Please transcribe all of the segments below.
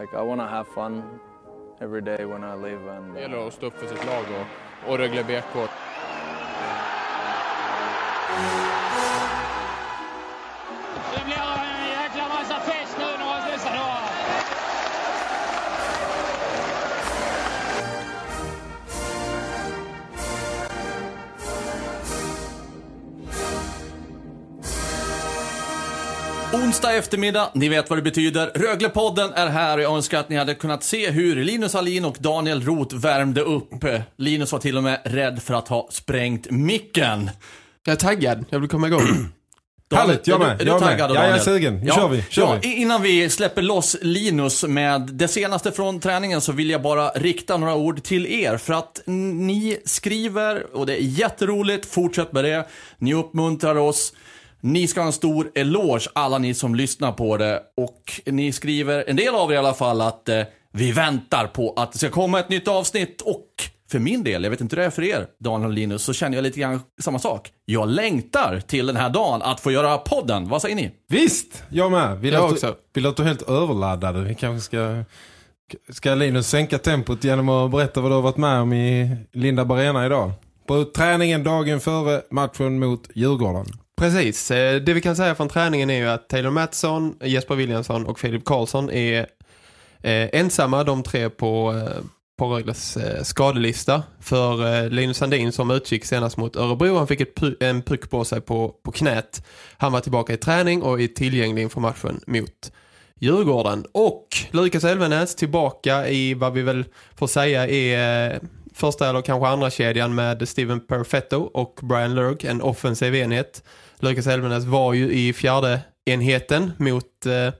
like I want to have fun every day when I live. And Det uh, gäller att stå upp för sitt lag och, och Rögle BK. Onsdag eftermiddag, ni vet vad det betyder. Röglepodden är här och jag önskar att ni hade kunnat se hur Linus Alin och Daniel Roth värmde upp. Linus var till och med rädd för att ha sprängt micken. Jag är taggad, jag vill komma igång. Daniel, Härligt, jag är du- med, Är du jag med. taggad Ja, jag är sugen. Nu kör vi, kör ja, vi. Innan vi släpper loss Linus med det senaste från träningen så vill jag bara rikta några ord till er. För att ni skriver, och det är jätteroligt, fortsätt med det. Ni uppmuntrar oss. Ni ska ha en stor eloge, alla ni som lyssnar på det. Och ni skriver, en del av er i alla fall, att eh, vi väntar på att det ska komma ett nytt avsnitt. Och för min del, jag vet inte hur det är för er, Daniel och Linus, så känner jag lite grann samma sak. Jag längtar till den här dagen att få göra podden. Vad säger ni? Visst, jag med. Vill Jag också. Du är helt överladdade. Vi kanske ska... Ska Linus sänka tempot genom att berätta vad du har varit med om i Linda Arena idag? På träningen dagen före matchen mot Djurgården. Precis, eh, det vi kan säga från träningen är ju att Taylor Mattsson, Jesper Williamson och Filip Karlsson är eh, ensamma, de tre på, eh, på Rögles skadelista. För Linus Sandin som utgick senast mot Örebro, han fick ett en puck på sig på, på knät. Han var tillbaka i träning och är tillgänglig inför matchen mot Djurgården. Och Lukas Elvenäs tillbaka i vad vi väl får säga är första eller kanske andra kedjan med Steven Perfetto och Brian Lurk, en offensiv enhet. Lukas Elvenes var ju i fjärde enheten mot eh,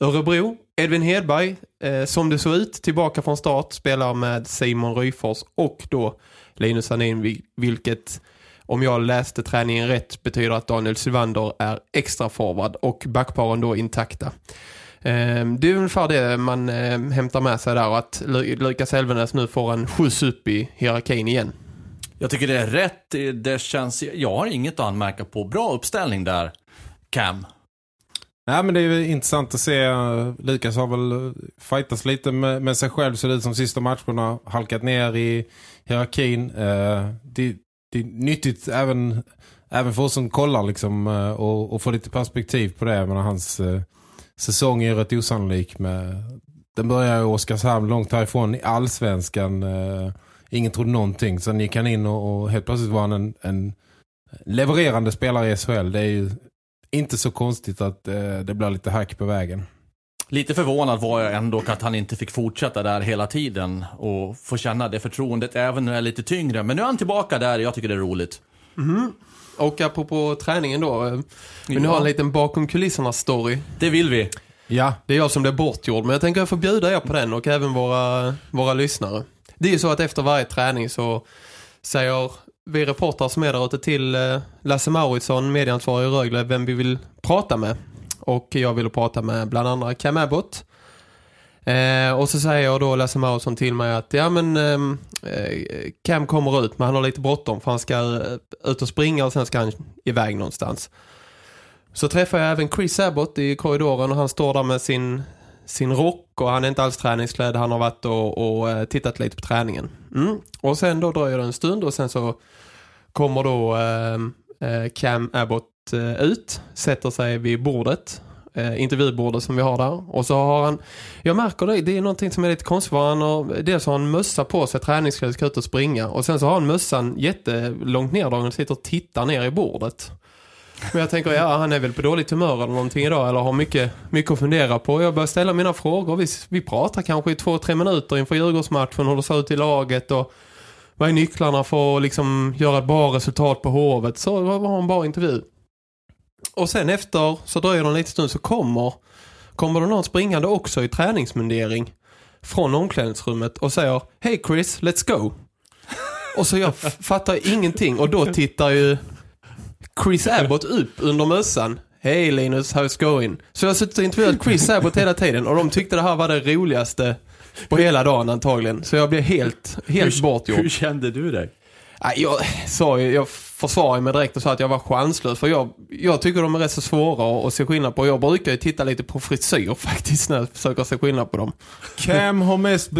Örebro. Edvin Hedberg, eh, som det såg ut, tillbaka från start, spelar med Simon Ryfors och då Linus Sandin, vilket om jag läste träningen rätt betyder att Daniel Sylvander är extra forward och backparen då intakta. Eh, Det är ungefär det man eh, hämtar med sig där och att Lu- Lukas Elvenäs nu får en skjuts upp i hierarkin igen. Jag tycker det är rätt. Det- känns, jag har inget att anmärka på. Bra uppställning där, Cam. Nej men det är ju intressant att se. Lukas har väl eh, fightats lite med, med sig själv så det som sista matcherna halkat ner i hierarkin. Eh, det, det är nyttigt även, även för oss som kollar liksom eh, och, och få lite perspektiv på det. Men hans Säsongen säsong är rätt osannolik med den börjar i Oskarshamn långt härifrån i allsvenskan. Eh, ingen trodde någonting. Sen gick han in och, och helt plötsligt var han en, en levererande spelare i SHL. Det är ju inte så konstigt att eh, det blir lite hack på vägen. Lite förvånad var jag ändå att han inte fick fortsätta där hela tiden och få känna det förtroendet även när det är lite tyngre. Men nu är han tillbaka där jag tycker det är roligt. Och apropå träningen då, eh, vill ni Ja. ha en liten bakom kulisserna story? Det vill vi. Ja, Det är jag som blev bortgjord, men jag tänker jag får bjuda er på den och även våra, våra lyssnare. Det är ju så att efter varje träning så säger vi reportrar som är där ute till eh, Lasse Mauritsson, medieansvarig i Rögle, vem vi vill prata med. Och jag vill prata med bland andra Cam Abbott. Eh, och så säger jag då Lasse Mauritsson till mig att ja men ehm, eh, Cam kommer ut men han har lite bråttom för han ska eh, ut och springa och sen ska han iväg någonstans. Så träffar jag även Chris Abbott i korridoren och han står där med sin, sin rock och han är inte alls träningsklädd. Han har varit och, och eh, tittat lite på träningen. Mm. Och sen då dröjer det en stund och sen så kommer då ehm, eh, Cam Abbott eh, ut, sätter sig vid bordet. Eh, intervjubordet som vi har där. Och så har han, jag märker det, det är någonting som är lite konstigt. för Han har, dels har han mössa på sig, träningskläder, ska ut och springa. Och sen så har han mössan jättelångt neddragen och sitter och tittar ner i bordet. Men jag tänker, ja han är väl på dåligt humör eller någonting idag eller har mycket, mycket att fundera på. Jag börjar ställa mina frågor. Vi, vi pratar kanske i två, tre minuter inför Djurgårdsmatchen, hur det ser ut i laget och vad är nycklarna för att liksom göra ett bra resultat på hovet. Så var en bra intervju. Och sen efter så dröjer det en liten stund så kommer, kommer det någon springande också i träningsmundering. från omklädningsrummet och säger Hej Chris, let's go. Och så jag fattar ingenting och då tittar ju Chris Abbott upp under mössan. Hej Linus, how's going? Så jag har suttit och intervjuat Chris Abbott hela tiden och de tyckte det här var det roligaste på hela dagen antagligen. Så jag blev helt, helt bortgjord. Hur kände du dig? Jag, sa ju, jag försvarade mig direkt och sa att jag var chanslös. För jag, jag tycker de är rätt så svåra att se skillnad på. Jag brukar ju titta lite på frisyr faktiskt när jag försöker se skillnad på dem. Cam har mest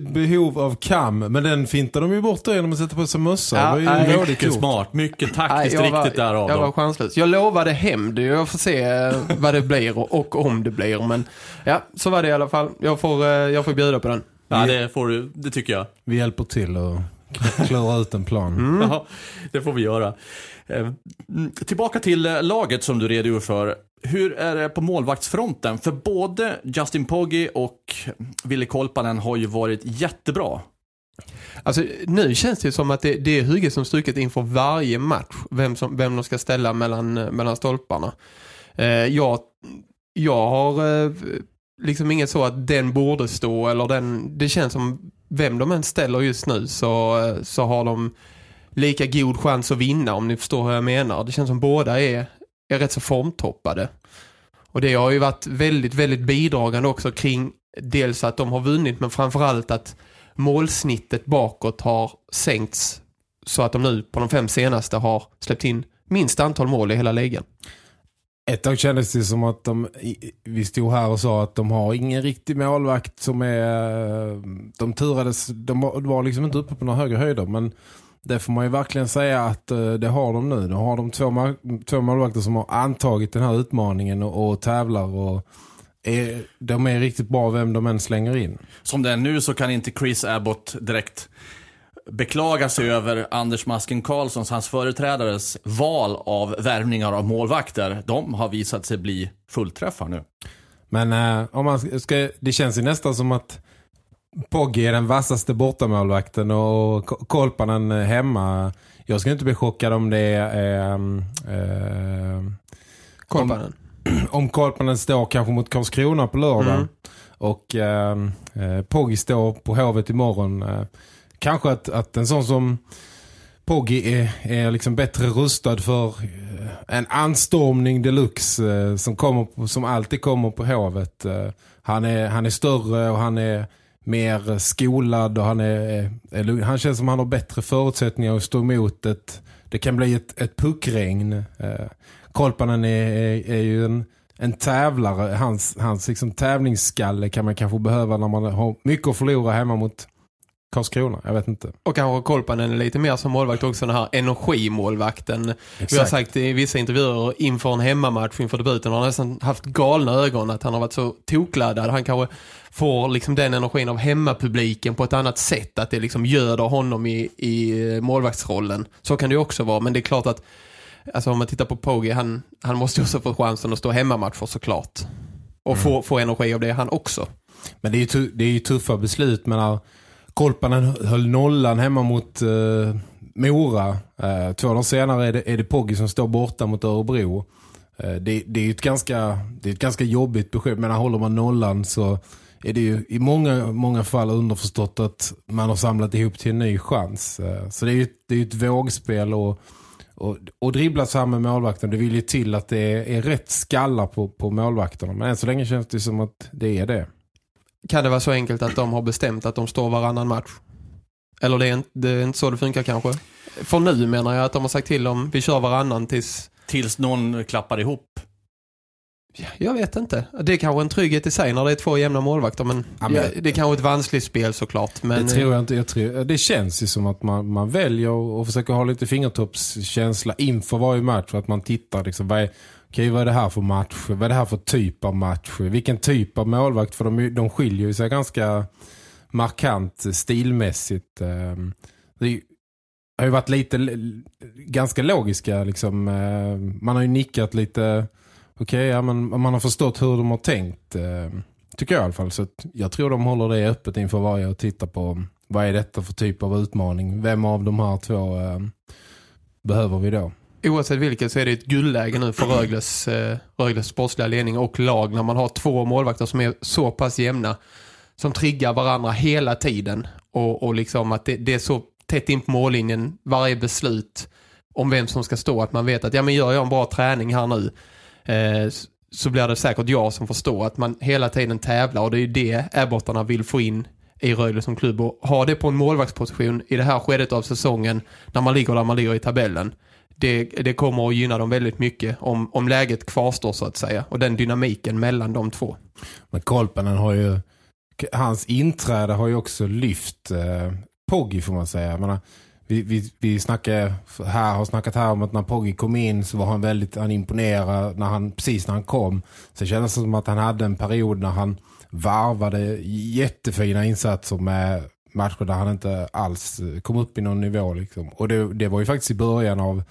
behov av Cam, men den fintar de ju bort genom att sätta på sig mössa. Ja, det var ju nej, Mycket smart, mycket Nej, taktiskt jag var, riktigt där av Jag var chanslös. Jag lovade hämnd. Jag får se eh, vad det blir och, och om det blir. Men ja, så var det i alla fall. Jag får, eh, jag får bjuda på den. Ja, det får du, det tycker jag. Vi hjälper till och klura ut en plan. Ja, det får vi göra. Eh, mm, Tillbaka till eh, laget som du redogör för. Hur är det på målvaktsfronten? För både Justin Poggi och Ville Kolpanen har ju varit jättebra. Alltså, nu känns det som att det, det är hugget som strukit inför varje match. Vem, som, vem de ska ställa mellan, eh, mellan stolparna. Eh, jag, jag har eh, liksom inget så att den borde stå eller den, det känns som vem de än ställer just nu så, så har de lika god chans att vinna om ni förstår hur jag menar. Det känns som båda är, är rätt så formtoppade. Och det har ju varit väldigt, väldigt bidragande också kring dels att de har vunnit men framförallt att målsnittet bakåt har sänkts så att de nu på de fem senaste har släppt in minst antal mål i hela ligan. Ett tag kändes det som att de, vi stod här och sa att de har ingen riktig målvakt som är, de turades, de var, liksom inte uppe på några högre höjder men det får man ju verkligen säga att eh, det har de nu. De har de två, två målvakter som har antagit den här utmaningen och, och tävlar och är, de är riktigt bra vem de än slänger in. Som det är nu så kan inte Chris Abbott direkt beklaga sig över Anders Masken Karlssons, hans företrädares val av värvningar av målvakter. De har visat sig bli fullträffar nu. Men eh, om man ska, det känns ju nästan som att Poggi är den vassaste bortamålvakten och Ko- Kolpanen är hemma. Jag skulle inte bli chockad om det är... ehm, eh, Kolpanen. om Kolpanen står kanske mot Karlskrona på lördag Mm. och eh, eh, Poggi står på hovet imorgon. Eh, kanske att, att en sån som Poggi är, är liksom bättre rustad för eh, en anstormning deluxe eh, som, kommer som alltid kommer på hovet. Eh, han, är, han är större och han är mer skolad och han är, är han känns som han har bättre förutsättningar att stå emot ett, det kan bli ett, ett puckregn. Kolpanen är, är, är ju en, en tävlare. Hans, hans liksom tävlingsskalle kan man kanske behöva när man har mycket att förlora hemma mot Karlskrona. Jag vet inte. Och kanske Kolpanen är lite mer som målvakt också den här energimålvakten. Vi har sagt i vissa intervjuer inför en hemmamatch inför debuten har han nästan haft galna ögon att han har varit så tokladdad. Han kanske får liksom den energin av hemmapubliken på ett annat sätt. Att det liksom göder honom i, i målvaktsrollen. Så kan det ju också vara. Men det är klart att alltså om man tittar på Poggi, han, han måste också få chansen att stå hemmamatcher såklart. Och få, få energi av det han också. Men det är ju, det är ju tuffa beslut. Men Kolpanen höll nollan hemma mot eh, Mora. Eh, två dagar senare är det, är det Poggi som står borta mot Örebro. Eh, det, det är ett ganska, det är ett ganska jobbigt besked. Men håller man nollan så är det ju i många, många fall underförstått att man har samlat ihop till en ny chans. Eh, så det är ju det är ett vågspel och och, och dribbla samman med målvakten, det vill ju till att det är, är rätt skallar på, på målvakterna. Men än så länge känns det som att det är det. Kan det vara så enkelt att de har bestämt att de står varannan match? Eller det är inte, det är inte så det funkar kanske? För nu menar jag att de har sagt till dem, vi kör varannan tills... Tills någon klappar ihop. Jag vet inte. Det är kanske en trygghet i sig när det är två jämna målvakter. Men, Ja, men- det är kanske ett vanskligt spel såklart. Men, det tror jag inte. Jag tror, det känns ju som att man, man väljer och försöker ha lite fingertoppskänsla inför varje match. För att man tittar liksom, vad är, okej, vad är det här för match? Vad är det här för typ av match? Vilken typ av målvakt? För de, de skiljer ju sig ganska markant stilmässigt. Ehm, det har ju varit lite ganska logiska liksom. Ehm, man har ju nickat lite okej, ja, men man har förstått hur de har tänkt. Ehm, tycker jag i alla fall. Så jag tror de håller det öppet inför varje och tittar på vad är detta för typ av utmaning. Vem av de här två eh, behöver vi då? Oavsett vilket så är det ett guldläge nu för Rögles, eh, Rögles sportsliga ledning och lag när man har två målvakter som är så pass jämna som triggar varandra hela tiden. Och, och liksom att det, det är så tätt in på mållinjen, varje beslut om vem som ska stå. Att man vet att ja, men gör jag en bra träning här nu eh, så blir det säkert jag som förstår att man hela tiden tävlar. Och det är ju det ärbottarna vill få in i Rögle som klubb. Och ha det på en målvaktsposition i det här skedet av säsongen när man ligger där man ligger i tabellen. Det, det kommer att gynna dem väldigt mycket om, om läget kvarstår så att säga. Och den dynamiken mellan de två. Men Kolpanen har ju hans inträde har ju också lyft eh, Poggi får man säga. Jag menar, vi, vi, vi snackar här, har snackat här om att när Poggi kom in så var han väldigt han imponerad när han, precis när han kom. Så det kändes som att han hade en period när han varvade jättefina insatser med matcher där han inte alls eh, kom upp i någon nivå. Liksom. Och det, det var ju faktiskt i början av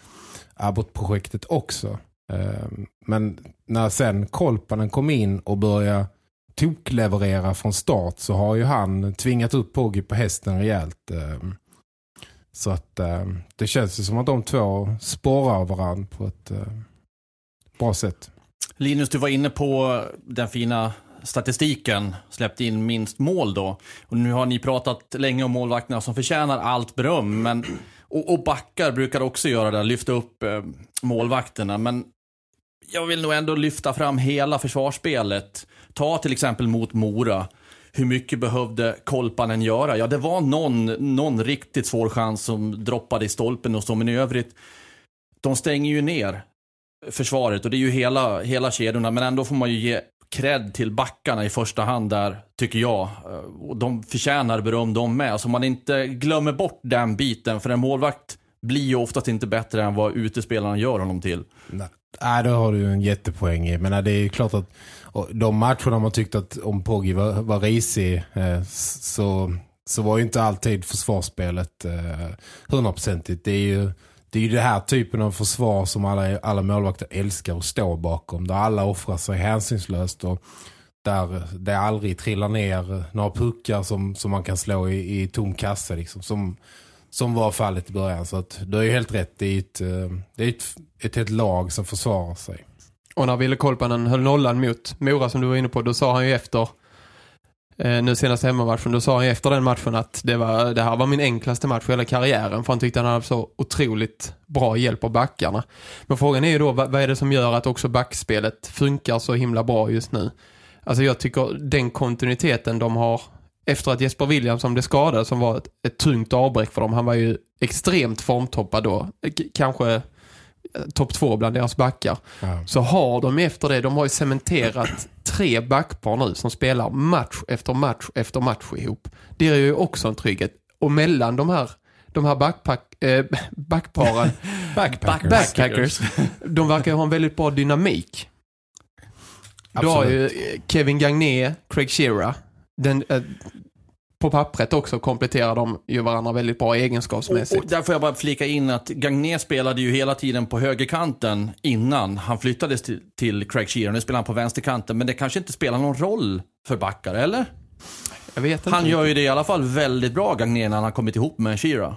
Abbott-projektet också. Ehm, men när sen Kolpanen kom in och började tokleverera från start så har ju han tvingat upp Poggi på hästen rejält. Ehm. Så att ehm, det känns ju som att de två spårar varandra på ett eh, bra sätt. Linus, du var inne på den fina statistiken, släppte in minst mål då. Och nu har ni pratat länge om målvakterna som förtjänar allt beröm. Men, och, och backar brukar också göra det, lyfta upp eh, målvakterna. Men jag vill nog ändå lyfta fram hela försvarsspelet. Ta till exempel mot Mora. Hur mycket behövde Kolpanen göra? Ja, det var någon, någon riktigt svår chans som droppade i stolpen och så, men i övrigt, de stänger ju ner försvaret och det är ju hela, hela kedjorna, men ändå får man ju ge cred till backarna i första hand där, tycker jag. Eh, de förtjänar beröm de med, så man inte glömmer bort den biten, för en målvakt blir ju oftast inte bättre än vad utespelarna gör honom till. Nej, Nej då har du en jättepoäng i. Men det är ju klart att de matcherna man tyckte att om Poggi var, var risig eh, så, så var ju inte alltid försvarsspelet eh, hundraprocentigt. Det är ju det är ju den här typen av försvar som alla, alla målvakter älskar att stå bakom. Där alla offrar sig hänsynslöst och där det aldrig trillar ner några puckar som, som man kan slå i, i tom kassa liksom, som, som var fallet i början. Så att du är ju helt rätt, det är ett, eh, det är ett, ett helt lag som försvarar sig. Och när Ville Kolpanen höll nollan mot Mora som du var inne på, då sa han ju efter eh, nu senaste hemmamatchen, då sa han efter den matchen att det, var, det här var min enklaste match i hela karriären för han tyckte han hade så otroligt bra hjälp av backarna. Men frågan är ju då, vad, vad är det som gör att också backspelet funkar så himla bra just nu? Alltså jag tycker den kontinuiteten de har efter att Jesper Williamson blev skadad som var ett, ett tungt avbräck för dem. Han var ju extremt formtoppad då. K kanske topp två bland deras backar. Ja. Så har de efter det, de har ju cementerat tre backpar nu som spelar match efter match efter match ihop. Det är ju också en trygghet. Och mellan de här de här backpack, äh, backparen backpackers. backpackers de verkar ha en väldigt bra dynamik. Absolut. Du har ju Kevin Gagné, Craig Shearer. Den, äh, på pappret också kompletterar de ju varandra väldigt bra egenskapsmässigt. Och, och där får jag bara flika in att Gagné spelade ju hela tiden på högerkanten innan han flyttades till, till Craig Shearer. Nu spelar han på vänsterkanten, men det kanske inte spelar någon roll för backar, eller? Jag vet inte. Han gör ju det i alla fall väldigt bra, Gagné, när han har kommit ihop med Shearer.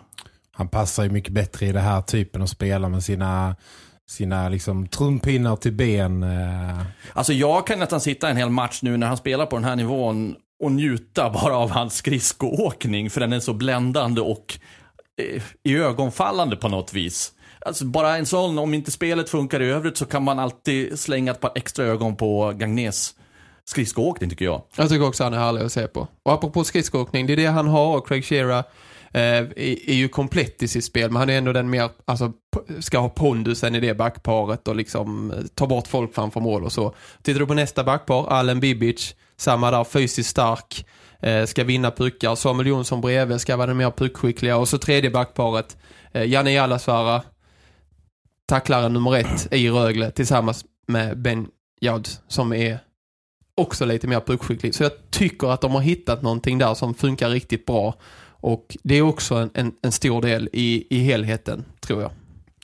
Han passar ju mycket bättre i det här typen av spela med sina sina liksom trumpinnar till ben. Eh. Alltså jag kan nästan sitta en hel match nu när han spelar på den här nivån och njuta bara av hans skridskoåkning för den är så bländande och eh, i ögonfallande på något vis. Alltså bara en sån, om inte spelet funkar i övrigt så kan man alltid slänga ett par extra ögon på Gagnés skridskoåkning tycker jag. Jag tycker också han är härlig att se på. Och apropå skridskoåkning, det är det han har och Craig Shearer eh, är, ju komplett i sitt spel men han är ändå den mer, alltså ska ha pondusen i det backparet och liksom eh, ta bort folk framför mål och så. Tittar du på nästa backpar, Allen Bibic samma där, fysiskt stark. Eh, ska vinna puckar. Samuel Jonsson bredvid ska vara den mer puckskickliga. Och så tredje backparet. Eh, Janne Jallasvara. Tacklaren nummer ett i Rögle tillsammans med Ben Jad som är också lite mer puckskicklig. Så jag tycker att de har hittat någonting där som funkar riktigt bra. Och det är också en, en, en stor del i, i helheten, tror jag.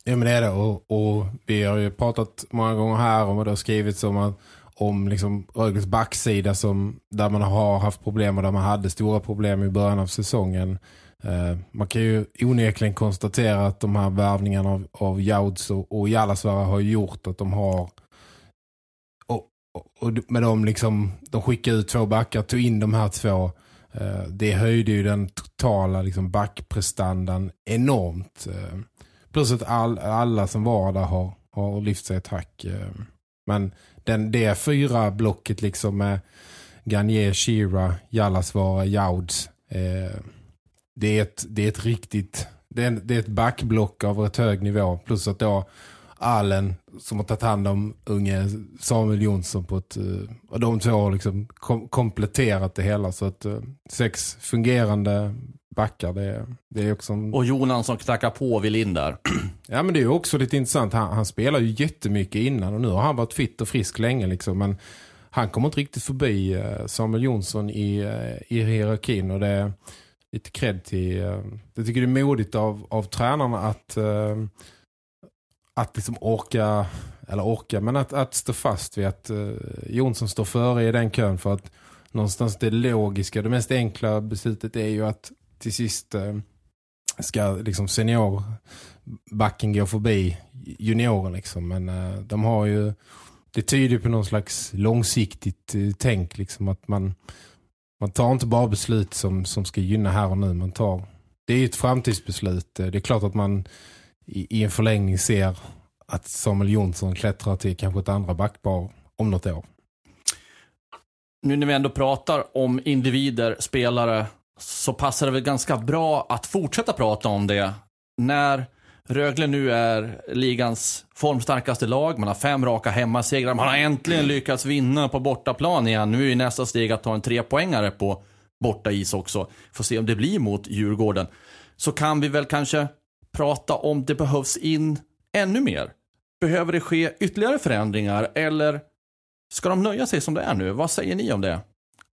Ja men det är det och, och vi har ju pratat många gånger här om och det har skrivits om att om liksom Rögles backsida som, där man har haft problem och där man hade stora problem i början av säsongen. Eh, man kan ju onekligen konstatera att de här värvningarna av, av Jouds och, och Jallasvara har gjort att de har och, och med dem liksom, de skickade ut två backar, tog in de här två. Eh, det höjde ju den totala liksom, backprestandan enormt. Eh, plus att all, alla som var där har, har lyft sig ett hack. Eh, men den, det fyra blocket liksom med Garnier, Shira, Jallasvara, Jauds. Eh, det, är ett, det är ett riktigt... Det är, det är ett backblock av ett hög nivå. Plus att då Allen som har tagit hand om unge Samuel Jonsson på ett... Eh, och de två har liksom kom, kompletterat det hela. Så att eh, sex fungerande backar, det, det är också... En... Och Jonan som knackar på vill in där. Ja men det är ju också lite intressant. Han, han spelar ju jättemycket innan och nu har han varit fitt och frisk länge liksom. Men han kommer inte riktigt förbi eh, Samuel Jonsson i, i hierarkin och det är lite cred till... Jag tycker det är modigt av, av tränarna att att liksom orka, eller orka, men att, att stå fast vid att Jonsson står före i den kön för att någonstans det logiska, det mest enkla beslutet är ju att till sist eh, ska liksom seniorbacken gå förbi junioren liksom, men eh, de har ju det tyder på någon slags långsiktigt eh, tänk liksom att man man tar inte bara beslut som, som ska gynna här och nu, man tar det är ju ett framtidsbeslut. Det är klart att man i, i en förlängning ser att Samuel Jonsson klättrar till kanske ett andra backbar om något år. Nu när vi ändå pratar om individer, spelare, så passar det väl ganska bra att fortsätta prata om det när Rögle nu är ligans formstarkaste lag. Man har fem raka hemmasegrar. Man har äntligen lyckats vinna på bortaplan igen. Nu är nästa steg att ta en trepoängare på borta is också. Får se om det blir mot Djurgården. Så kan vi väl kanske prata om det behövs in ännu mer. Behöver det ske ytterligare förändringar eller ska de nöja sig som det är nu? Vad säger ni om det?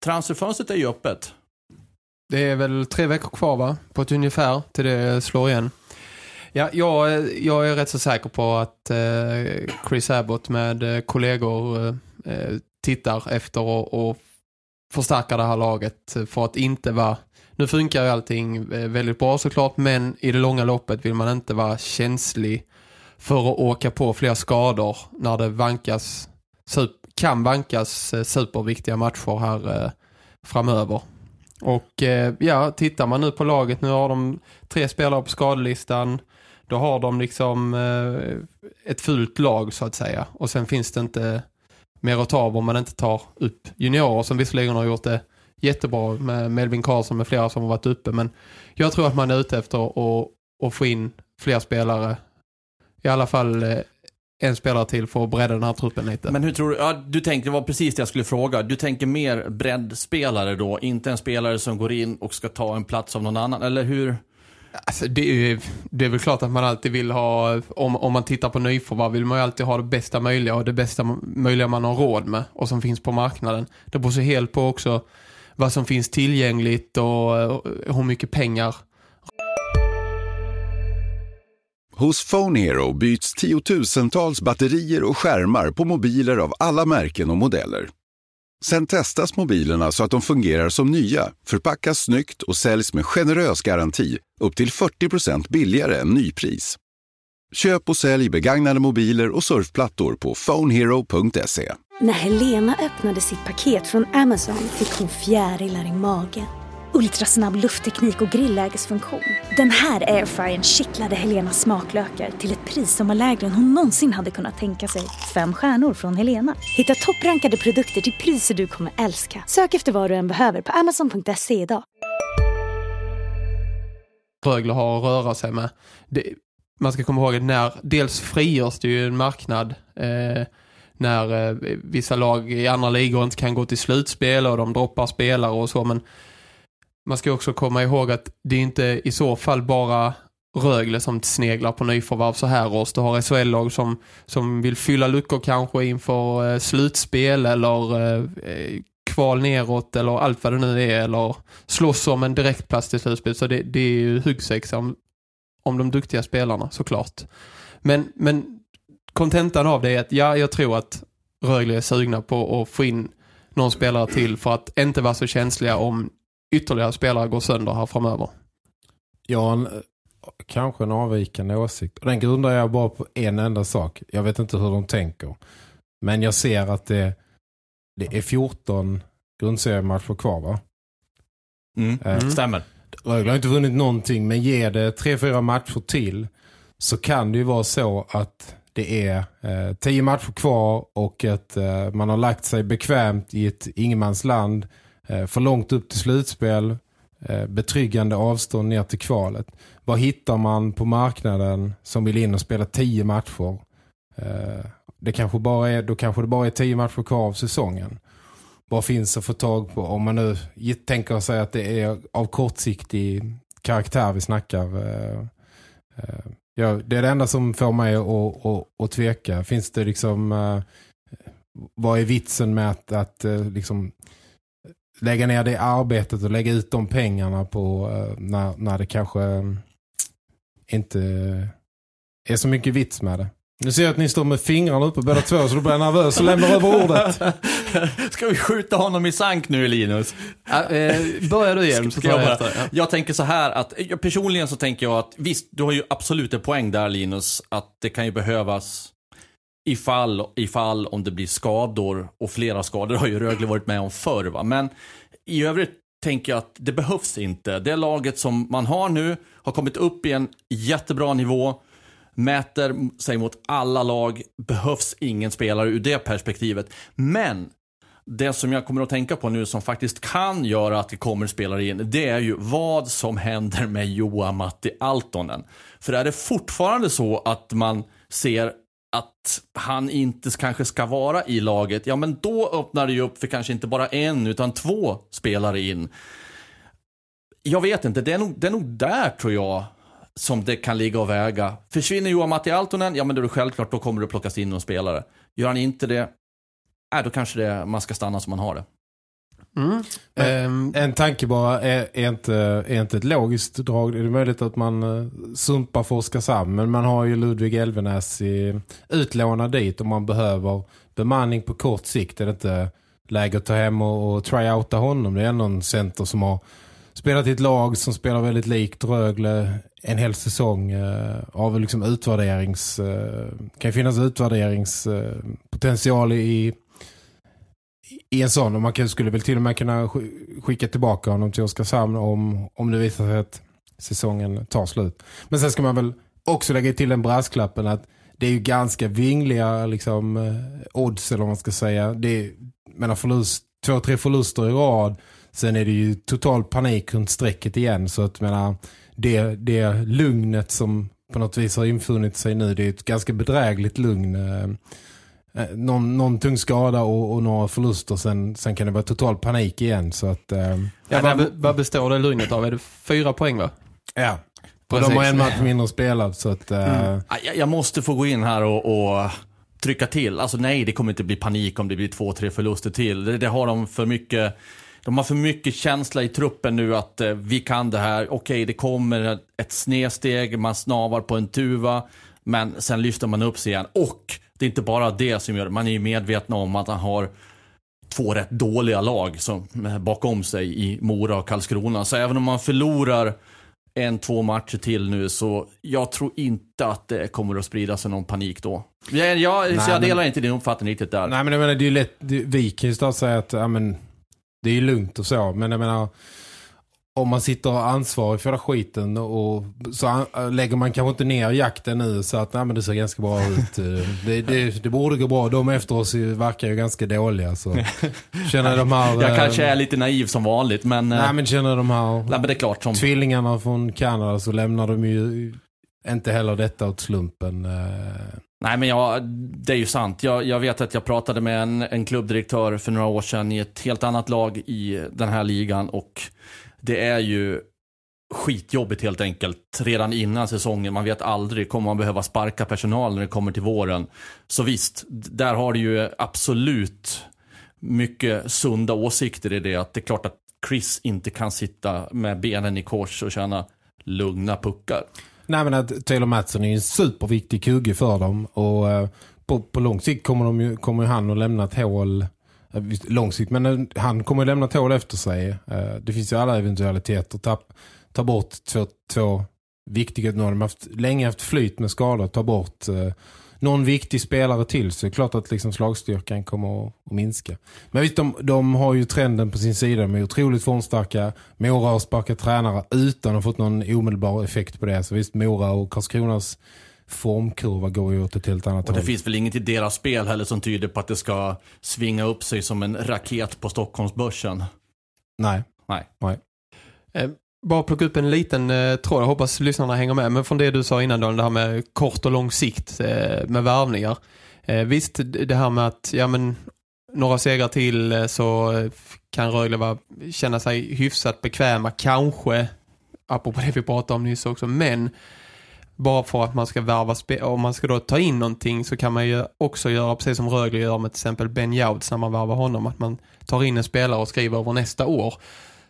Transferfönstret är ju öppet. Det är väl tre veckor kvar va? På ett ungefär till det slår igen. Ja, jag, jag är rätt så säker på att eh, Chris Abbott med eh, kollegor eh, eh tittar efter och, och förstärka det här laget för att inte vara nu funkar ju allting eh, väldigt bra såklart men i det långa loppet vill man inte vara känslig för att åka på fler skador när det vankas kan vankas eh, superviktiga matcher här eh, framöver. Och eh, ja, tittar man nu på laget, nu har de tre spelare på skadelistan. Då har de liksom eh, ett fullt lag så att säga. Och sen finns det inte mer att ta av om man inte tar upp juniorer som visserligen har gjort det jättebra med Melvin Karlsson med flera som har varit uppe. Men jag tror att man är ute efter att, att få in fler spelare. I alla fall eh, en spelare till för att bredda den här truppen lite. Men hur tror du, ja, du tänkte, det var precis det jag skulle fråga. Du tänker mer breddspelare då, inte en spelare som går in och ska ta en plats av någon annan, eller hur? Alltså det, är, det är väl klart att man alltid vill ha, om, om man tittar på nyförvärv vill man ju alltid ha det bästa möjliga och det bästa möjliga man har råd med och som finns på marknaden. Det beror så helt på också vad som finns tillgängligt och, hur mycket pengar. Hos Phone Hero byts tiotusentals batterier och skärmar på mobiler av alla märken och modeller. Sen testas mobilerna så att de fungerar som nya, förpackas snyggt och säljs med generös garanti upp till 40% billigare än nypris. Köp och sälj begagnade mobiler och surfplattor på phonehero.se. När Helena öppnade sitt paket från Amazon fick hon fjärilar i magen. Ultrasnabb luftteknik och grillägesfunktion. Den här airfryern kittlade Helenas smaklökar till ett pris som var lägre än hon någonsin hade kunnat tänka sig. Fem stjärnor från Helena. Hitta topprankade produkter till priser du kommer älska. Sök efter vad du än behöver på amazon.se idag. Rögle har att röra sig med. Det, man ska komma ihåg att när dels frigörs det ju en marknad eh, när eh, vissa lag i andra ligor inte kan gå till slutspel och de droppar spelare och så men man ska också komma ihåg att det är inte i så fall bara Rögle som sneglar på nyförvärv så här års. Du har SHL-lag som, som vill fylla luckor kanske inför eh, slutspel eller eh, kval neråt eller allt vad det nu är eller slåss om en direktplats till slutspel. Så det, det är ju huggsexa om, om de duktiga spelarna såklart. Men, men kontentan av det är att ja, jag tror att Rögle är sugna på att få in någon spelare till för att inte vara så känsliga om ytterligare spelare går sönder här framöver. Ja, en, kanske en avvikande åsikt. Och den grundar jag bara på en enda sak. Jag vet inte hur de tänker. Men jag ser att det det är 14 grundseriematcher kvar va? Mm. Eh, Stämmer. Rögle har inte vunnit någonting men ger det 3-4 matcher till så kan det ju vara så att det är eh, 10 matcher kvar och att eh, man har lagt sig bekvämt i ett ingenmansland eh, Eh, för långt upp till slutspel eh, betryggande avstånd ner till kvalet. Vad hittar man på marknaden som vill in och spela tio matcher? Eh, det kanske bara är, då kanske det bara är tio matcher kvar av säsongen. Vad finns att få tag på om man nu tänker sig att det är av kortsiktig karaktär vi snackar. Ja, det är det enda som får mig att, att, att tveka. Finns det liksom vad är vitsen med att, att liksom lägga ner det arbetet och lägga ut de pengarna på eh, när, när det kanske eh, inte är så mycket vits med det. Nu ser jag att ni står med fingrarna uppe båda två så då blir jag nervös och lämnar över ordet. Ska vi skjuta honom i sank nu Linus? Ja, eh, börjar du igen så Ska jag, jag bara, efter. Ja. jag tänker så här att jag, personligen så tänker jag att visst, du har ju absolut en poäng där Linus, att det kan ju behövas ifall, ifall om det blir skador och flera skador har ju Rögle varit med om förr va? Men i övrigt tänker jag att det behövs inte. Det laget som man har nu har kommit upp i en jättebra nivå, mäter sig mot alla lag, behövs ingen spelare ur det perspektivet. Men det som jag kommer att tänka på nu som faktiskt kan göra att det kommer spelare in, det är ju vad som händer med Joa Matti Altonen. För är det fortfarande så att man ser att han inte kanske ska vara i laget, ja men då öppnar det ju upp för kanske inte bara en utan två spelare in. Jag vet inte, det är nog, det är nog där tror jag som det kan ligga och väga. Försvinner Johan Matti Altonen, ja men då är det självklart, då kommer det plockas in någon spelare. Gör han inte det, äh, då kanske det, man ska stanna som man har det. Mm. Ehm, En tanke bara, är, är, inte, är inte ett logiskt drag. Är det möjligt att man uh, sumpar för Oskarshamn? Men man har ju Ludvig Elvenäs i, utlånad dit om man behöver bemanning på kort sikt. Är det inte läge att ta hem och, och tryouta honom? Det är någon center som har spelat i ett lag som spelar väldigt likt Rögle en hel säsong uh, av liksom utvärderings... Uh, kan finnas utvärderingspotential i i en sån och man kan, skulle väl till och med kunna skicka tillbaka honom till Oskarshamn om, om det visar sig att säsongen tar slut. Men sen ska man väl också lägga till den brasklappen att det är ju ganska vingliga liksom, eh, odds eller vad man ska säga. Det är menar förlust, två, tre förluster i rad. Sen är det ju total panik runt strecket igen så att menar, det, det lugnet som på något vis har infunnit sig nu det är ett ganska bedrägligt lugn. Eh, eh, någon, någon tung skada och, och några förluster sen, sen kan det vara total panik igen så att eh, ja, vad, vad består det lugnet av? Är det fyra poäng va? ja och Precis. de har en match mindre spelad så att eh, Ah, Jag, jag måste få gå in här och, och trycka till. Alltså nej, det kommer inte bli panik om det blir två, tre förluster till. Det, det har de för mycket... De har för mycket känsla i truppen nu att eh, vi kan det här. Okej, det kommer ett snedsteg, man snavar på en tuva. Men sen lyfter man upp sig igen. Och det är inte bara det som gör det. Man är ju medvetna om att han har två rätt dåliga lag som, bakom sig i Mora och Karlskrona. Så även om man förlorar en, två matcher till nu så jag tror inte att det kommer att sprida sig någon panik då. Jag, jag, så Nej, jag men- delar inte din uppfattning riktigt där. nej men jag menar det är ju lätt, det, vi kan ju snart säga att ja, men, det är ju lugnt och så men jag menar om man sitter ansvarig för hela skiten och så lägger man kanske inte ner jakten nu så att nej, men det ser ganska bra ut. Eh, Det, det, det borde gå bra. De efter oss verkar ju ganska dåliga. Så. Känner de här... Jag eh, kanske är lite naiv som vanligt men... eh, Nej men känner de här nej, men det är klart som... tvillingarna från Kanada så lämnar de ju inte heller detta åt slumpen. Nej men jag, det är ju sant. Jag, jag vet att jag pratade med en, en klubbdirektör för några år sedan i ett helt annat lag i den här ligan och det är ju skitjobbigt helt enkelt redan innan säsongen. Man vet aldrig, kommer man behöva sparka personal när det kommer till våren? Så visst, där har du ju absolut mycket sunda åsikter i det. Att det är klart att Chris inte kan sitta med benen i kors och känna lugna puckar. Nej men att Taylor Matson är ju en superviktig kugge för dem och eh, på, på lång sikt kommer, de ju, kommer han att lämna ett hål eh, Eh, visst, men eh, han kommer att lämna ett hål efter sig. Eh, det finns ju alla eventualiteter. Ta, ta bort två, två viktiga, nu har de haft, länge haft flyt med skador, ta bort eh, någon viktig spelare till så är det klart att liksom slagstyrkan kommer att, att minska. Men visst, de, de har ju trenden på sin sida De är otroligt formstarka Mora har sparkat tränare utan att ha fått någon omedelbar effekt på det. Så visst, Mora och Karlskronas formkurva går ju åt ett helt annat Och det håll. finns väl inget i deras spel heller som tyder på att det ska svinga upp sig som en raket på Stockholmsbörsen. Nej. Nej. Nej. Eh, bara plocka upp en liten eh, tråd, jag hoppas lyssnarna hänger med. Men från det du sa innan då, det här med kort och lång sikt eh, med värvningar. Eh, visst, det här med att ja, men, några segrar till så kan Rögle vara, känna sig hyfsat bekväma, kanske, apropå det vi pratade om nyss också, men bara för att man ska värva spe- om man ska då ta in någonting så kan man ju också göra precis som Rögle gör med till exempel Ben Jouds när man värvar honom, att man tar in en spelare och skriver över nästa år.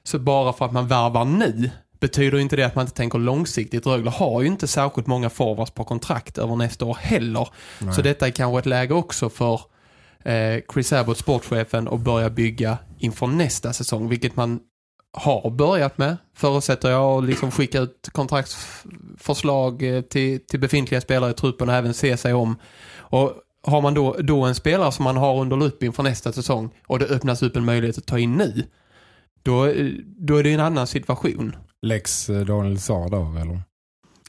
Så bara för att man värvar nu betyder inte det att man inte tänker långsiktigt. Rögle har ju inte särskilt många forwards på kontrakt över nästa år heller. Så detta är kanske ett läge också för eh, Chris Abbott, sportchefen, att börja bygga inför nästa säsong, vilket man har börjat med, förutsätter jag, och liksom skicka ut kontraktsförslag eh, till, till befintliga spelare i truppen och även se sig om. Och har man då, då en spelare som man har under lupp inför nästa säsong och det öppnas upp en möjlighet att ta in nu, då, eh, då är det en annan situation. Lex eh, Daniel sa då, eller?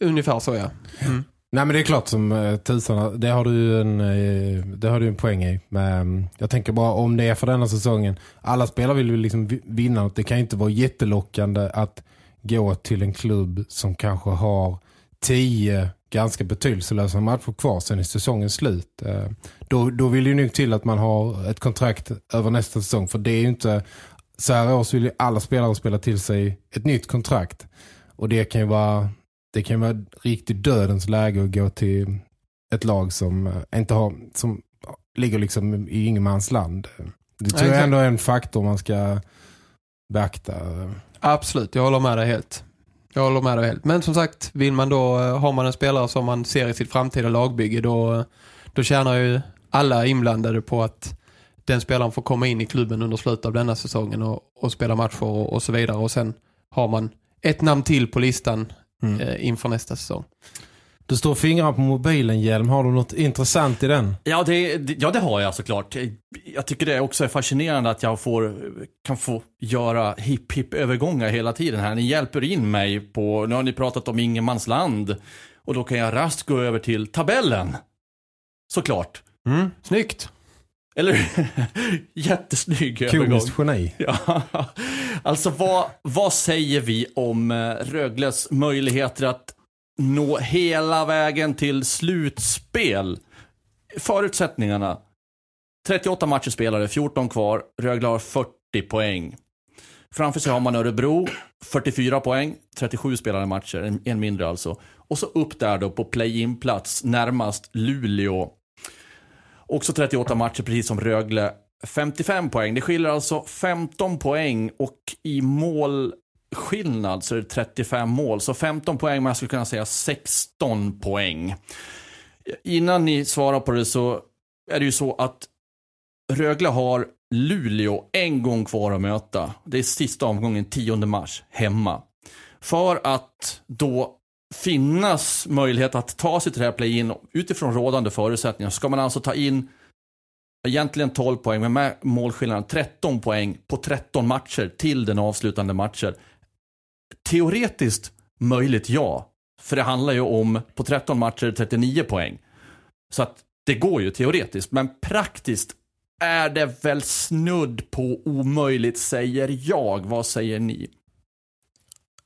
Ungefär så, ja. Mm. Nej men det är klart som eh, tusan, det har du en, eh, det har du en poäng i. Men mm, jag tänker bara om det är för denna säsongen, alla spelare vill ju liksom vinna vinna. Det kan ju inte vara jättelockande att gå till en klubb som kanske har tio ganska betydelselösa matcher kvar sen i säsongens slut. Eh, då, då vill det ju nog till att man har ett kontrakt över nästa säsong. För det är ju inte, så här års vill ju alla spelare spela till sig ett nytt kontrakt. Och det kan ju vara det kan vara riktigt dödens läge att gå till ett lag som eh, inte har som ligger liksom i ingenmans land. Det tror jag ändå är en faktor man ska beakta. Absolut, jag håller med dig helt. Jag håller med dig helt. Men som sagt, vill man då, eh, har man en spelare som man ser i sitt framtida lagbygge, då, då tjänar ju alla inblandade på att den spelaren får komma in i klubben under slutet av denna säsongen och, och spela matcher och, och så vidare. Och sen har man ett namn till på listan Mm. eh, inför nästa säsong. Du står fingrar på mobilen, Hjelm. Har du något intressant i den? Ja det, det- ja, det har jag såklart. Jag tycker det också är fascinerande att jag får, kan få göra hip-hip-övergångar hela tiden här. Ni hjälper in mig på, nu har ni pratat om ingenmansland. Och då kan jag rast gå över till tabellen. Såklart. Mm. Snyggt! Eller Jättesnygg övergång. Komiskt geni. Ja, alltså vad, vad säger vi om eh, Rögles möjligheter att nå hela vägen till slutspel? Förutsättningarna. 38 matcher spelare, 14 kvar. Rögle har 40 poäng. Framför sig har man Örebro, 44 poäng, 37 spelade matcher, en mindre alltså. Och så upp där då på play-in-plats, närmast Luleå. Också 38 matcher, precis som Rögle. 55 poäng. Det skiljer alltså 15 poäng och i målskillnad så är det 35 mål. Så 15 poäng, men jag skulle kunna säga 16 poäng. Innan ni svarar på det så är det ju så att Rögle har Luleå en gång kvar att möta. Det är sista omgången 10 mars, hemma. För att då finnas möjlighet att ta sig till det här play-in utifrån rådande förutsättningar ska man alltså ta in egentligen 12 poäng, men med målskillnaden 13 poäng på 13 matcher till den avslutande matchen. Teoretiskt möjligt ja, för det handlar ju om på 13 matcher 39 poäng. Så att det går ju teoretiskt, men praktiskt är det väl snudd på omöjligt, säger jag. Vad säger ni?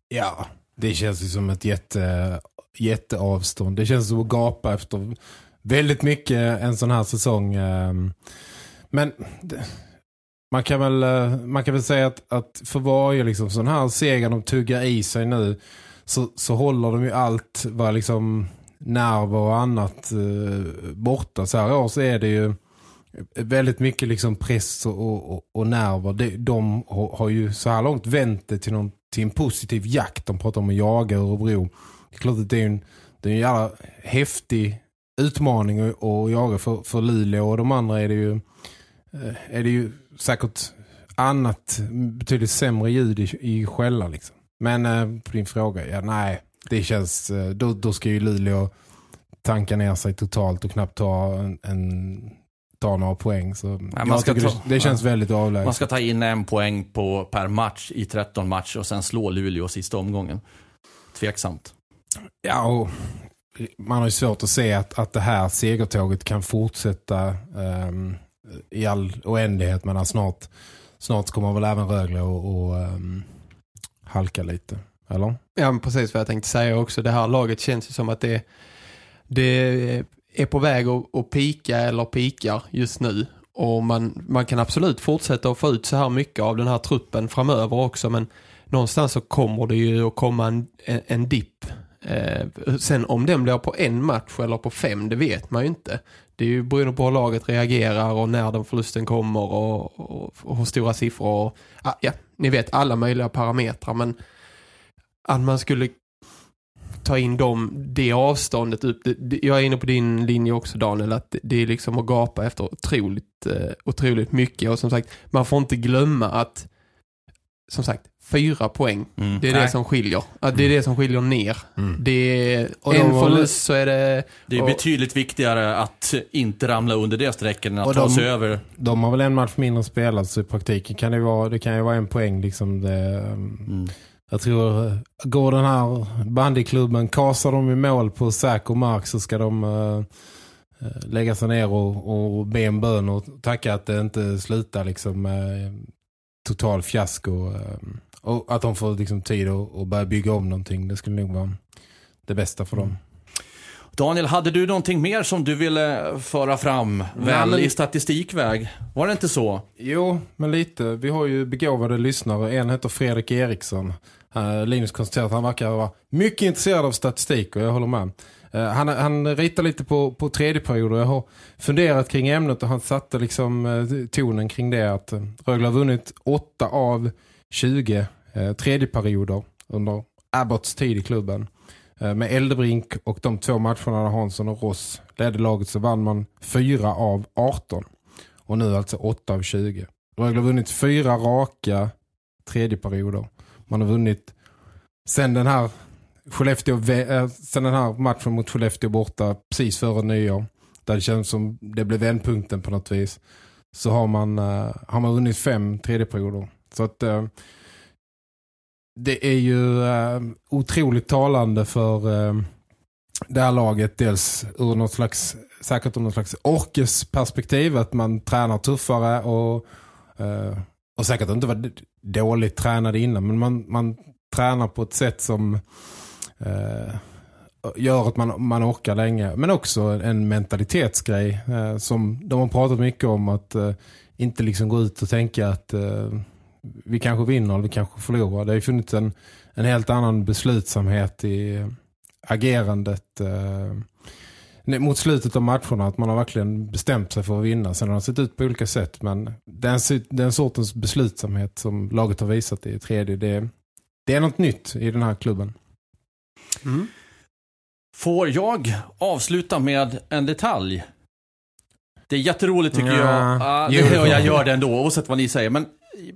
Ja, det känns ju som ett jätte, jätteavstånd. Det känns som att gapa efter väldigt mycket en sån här säsong. Ehm, men man kan väl, eh, man kan väl säga att, att för varje liksom sån här seger de tuggar i sig nu så, så håller de ju allt vad liksom nerver och annat eh, borta. Så här år så är det ju väldigt mycket liksom press och, och, och nerver. De, de har, har ju så här långt vänt det till, någon, till en positiv jakt. De pratar om att jaga Örebro. Det är klart att det är en, det är en jävla häftig utmaning att, att jaga för, för Luleå och de andra är det ju eh, är det ju säkert annat betydligt sämre ljud i, i skälla liksom. Men eh, på din fråga, ja nej, det känns, eh, då, då ska ju Luleå tanka ner sig totalt och knappt ta, en, en, ta några poäng. Så man jag ska tycker ta- det, det känns ja. väldigt avlägset. Man ska ta in en poäng på, per match i 13 matcher och sen slå Luleå sista omgången. Tveksamt. Ja, och man har ju svårt att se att, att det här segertåget kan fortsätta ehm, i all oändlighet. Men snart, snart kommer väl även Rögle och, och ehm, halka lite. Eller? Ja, men precis vad jag tänkte säga också. Det här laget känns ju som att det, det är på väg att, att pika eller pikar just nu. Och man, man kan absolut fortsätta att få ut så här mycket av den här truppen framöver också. Men någonstans så kommer det ju att komma en, en, en dipp. Eh, sen om den blir på en match eller på fem, det vet man ju inte. Det är ju beroende på hur laget reagerar och när den förlusten kommer och, och, och hur stora siffror. Och, ah, ja, ni vet alla möjliga parametrar men att man skulle ta in dem, det avståndet upp. Det, det, jag är inne på din linje också Daniel, att det, det är liksom att gapa efter otroligt, eh, otroligt mycket. Och som sagt, man får inte glömma att som sagt, fyra poäng. Mm. Det är det Nej. som skiljer. Att det är det som skiljer ner. Mm. Det är Och en förlust så är det... Det är och- betydligt viktigare att inte ramla under det strecken än att Och ta de- sig över. De har väl en match mindre spelad så i praktiken kan det, vara, det kan ju vara en poäng. Liksom det, Mm. Jag tror, går den här bandyklubben, kasar de i mål på säker mark så ska de eh, lägga sig ner och, och be en bön och tacka att det inte slutar liksom med total fiasko. eh, och att de får liksom tid att, att börja bygga om någonting. Det skulle nog vara det bästa för dem. Daniel, hade du någonting mer som du ville föra fram väl men- i statistikväg? Var det inte så? Jo, men lite. Vi har ju begåvade lyssnare. En heter Fredrik Eriksson. Uh, Linus konstaterar att han verkar vara mycket intresserad av statistik och jag håller med. Uh, han, han ritar lite på, på tredje period och jag har funderat kring ämnet och han satte liksom uh, tonen kring det att uh, Rögle har vunnit 8 av 20 uh, tredje perioder under Abbotts tid i klubben. Med Eldebrink och de två matcherna där Hansson och Ross ledde laget så vann man 4 av 18. Och nu alltså 8 av 20. Rögle har vunnit fyra raka tredje perioder. Man har vunnit sen den här Skellefteå, eh, sen den här matchen mot Skellefteå borta precis före nyår. Där det känns som det blev vändpunkten på något vis. Så har man, eh, har man vunnit fem tredje perioder. Så att eh, det är ju otroligt talande för det här laget. Dels ur något slags, säkert ur något slags orkesperspektiv. Att man tränar tuffare och, äh, och säkert inte var dåligt tränade innan. Men man, man tränar på ett sätt som eh, gör att man, man orkar länge. Men också en mentalitetsgrej eh, som de har pratat mycket om att eh, inte liksom gå ut och tänka att eh, vi kanske vinner eller vi kanske förlorar. Det har ju funnits en, en helt annan beslutsamhet i agerandet eh, mot slutet av matcherna. Att man har verkligen bestämt sig för att vinna. Sen har det sett ut på olika sätt men den, den sortens beslutsamhet som laget har visat i tredje det, det är något nytt i den här klubben. Mm. Får jag avsluta med en detalj? Det är jätteroligt tycker Ja. jag. Ah, det, jag gör det ändå, oavsett vad ni säger. Men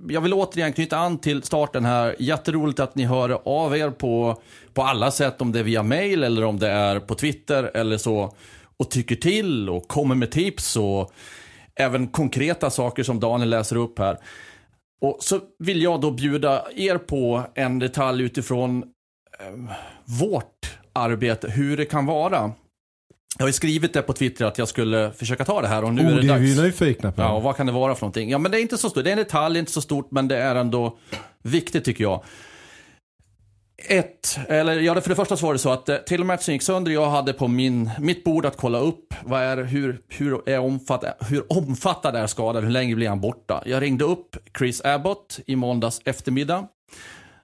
jag vill återigen knyta an till starten här. Jätteroligt att ni hör av er på, på alla sätt. Om det är via mail eller om det är på Twitter eller så. Och tycker till och kommer med tips och även konkreta saker som Daniel läser upp här. Och så vill jag då bjuda er på en detalj utifrån eh, vårt arbete, hur det kan vara. Jag har ju skrivit det på Twitter att jag skulle försöka ta det här och nu är oh, det det är dags. vi nyfikna på. Ja, och vad kan det vara för någonting? Ja, men det är inte så stort. Det är en detalj, inte så stort, men det är ändå viktigt tycker jag. Ett, eller ja, för det första så var det så att eh, till matchen gick sönder. Jag hade på min, mitt bord att kolla upp vad är, hur, hur, är omfatt, hur omfattad är skadan, hur länge blir han borta? Jag ringde upp Chris Abbott i måndags eftermiddag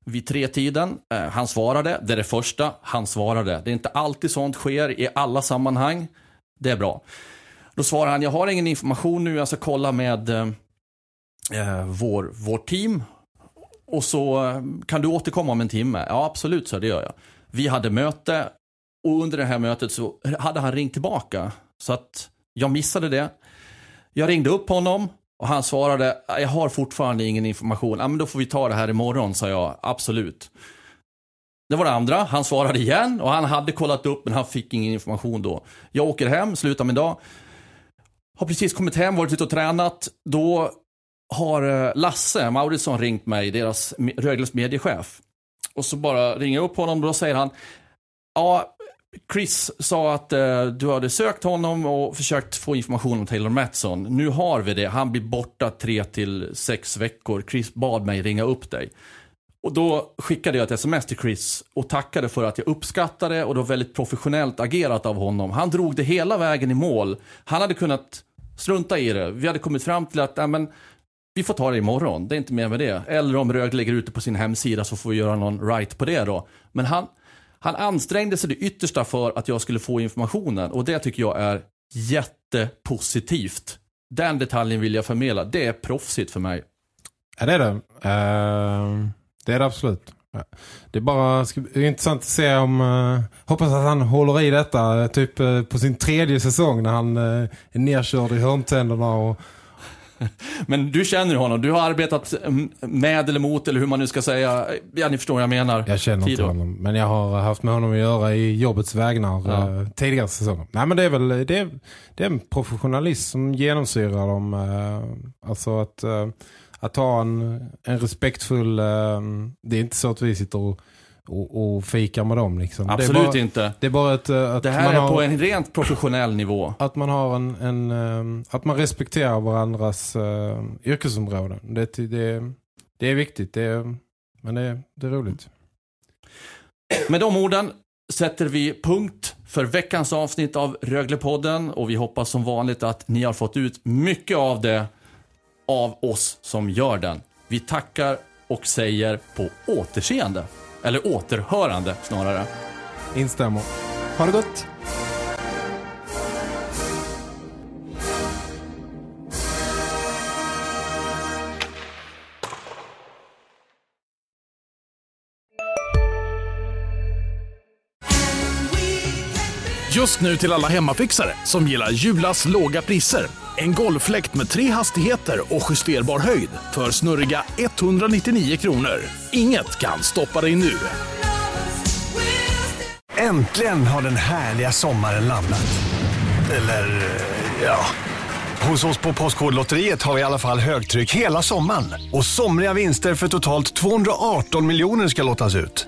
vid tre tiden. Eh, han svarade, det är det första, han svarade. Det är inte alltid sånt sker i alla sammanhang. Det är bra. Då svarar han, jag har ingen information nu, jag ska kolla med eh, eh vår, vår team. Och så eh, kan du återkomma om en timme? Ja, absolut, så det gör jag. Vi hade möte och under det här mötet så hade han ringt tillbaka. Så att jag missade det. Jag ringde upp honom och han svarade, jag har fortfarande ingen information. Ja, men då får vi ta det här imorgon, sa jag. Absolut. Det var det andra. Han svarade igen och han hade kollat upp men han fick ingen information då. Jag åker hem, slutar min dag. Har precis kommit hem, varit ute och tränat. Då har eh, Lasse Mauritsson ringt mig, deras Rögles mediechef. Och så bara ringer jag upp honom och då säger han Ja, Chris sa att eh, du hade sökt honom och försökt få information om Taylor Matson. Nu har vi det. Han blir borta tre till sex veckor. Chris bad mig ringa upp dig. Och då skickade jag ett sms till Chris och tackade för att jag uppskattade det och det var väldigt professionellt agerat av honom. Han drog det hela vägen i mål. Han hade kunnat strunta i det. Vi hade kommit fram till att ja, men, vi får ta det imorgon. Det är inte mer med det. Eller om Rögle lägger ut det på sin hemsida så får vi göra någon right på det då. Men han, han ansträngde sig det yttersta för att jag skulle få informationen och det tycker jag är jättepositivt. Den detaljen vill jag förmedla. Det är proffsigt för mig. Ja, det är det. Uh, det är det absolut. Det är bara det är intressant att se om... Uh, hoppas att han håller i detta eh, typ uh, på sin tredje säsong när han uh, är nerkörd i hörntänderna och Men du känner honom, du har arbetat med eller mot eller hur man nu ska säga. Ja, ni förstår vad jag menar. Jag känner inte honom, men jag har haft med honom att göra i jobbets vägnar ja. uh, tidigare säsonger. Nej men det är väl det är, det är en professionalism som genomsyrar dem. Uh, alltså att, uh, att ha en, en respektfull... det är inte så att vi sitter och och, och fika med dem. Liksom. Absolut det bara, inte. Det är bara ett, eh, att Det här är har, på en rent professionell nivå. Att man har en, en um, att man respekterar varandras uh, yrkesområden. Det, det, det är viktigt. Det, men det, det är roligt. Med de orden sätter vi punkt för veckans avsnitt av Röglepodden och vi hoppas som vanligt att ni har fått ut mycket av det av oss som gör den. Vi tackar och säger på återseende. Eller återhörande snarare. Instämmer. Ha det gott! Just nu till alla hemmafixare som gillar Julas låga priser. En golffläkt med tre hastigheter och justerbar höjd för snurriga 199 kronor. Inget kan stoppa dig nu. Äntligen har den härliga sommaren landat. Eller, eh, ja. Hos oss på Postkodlotteriet har vi i alla fall högtryck hela sommaren. Och somriga vinster för totalt 218 miljoner ska lottas ut.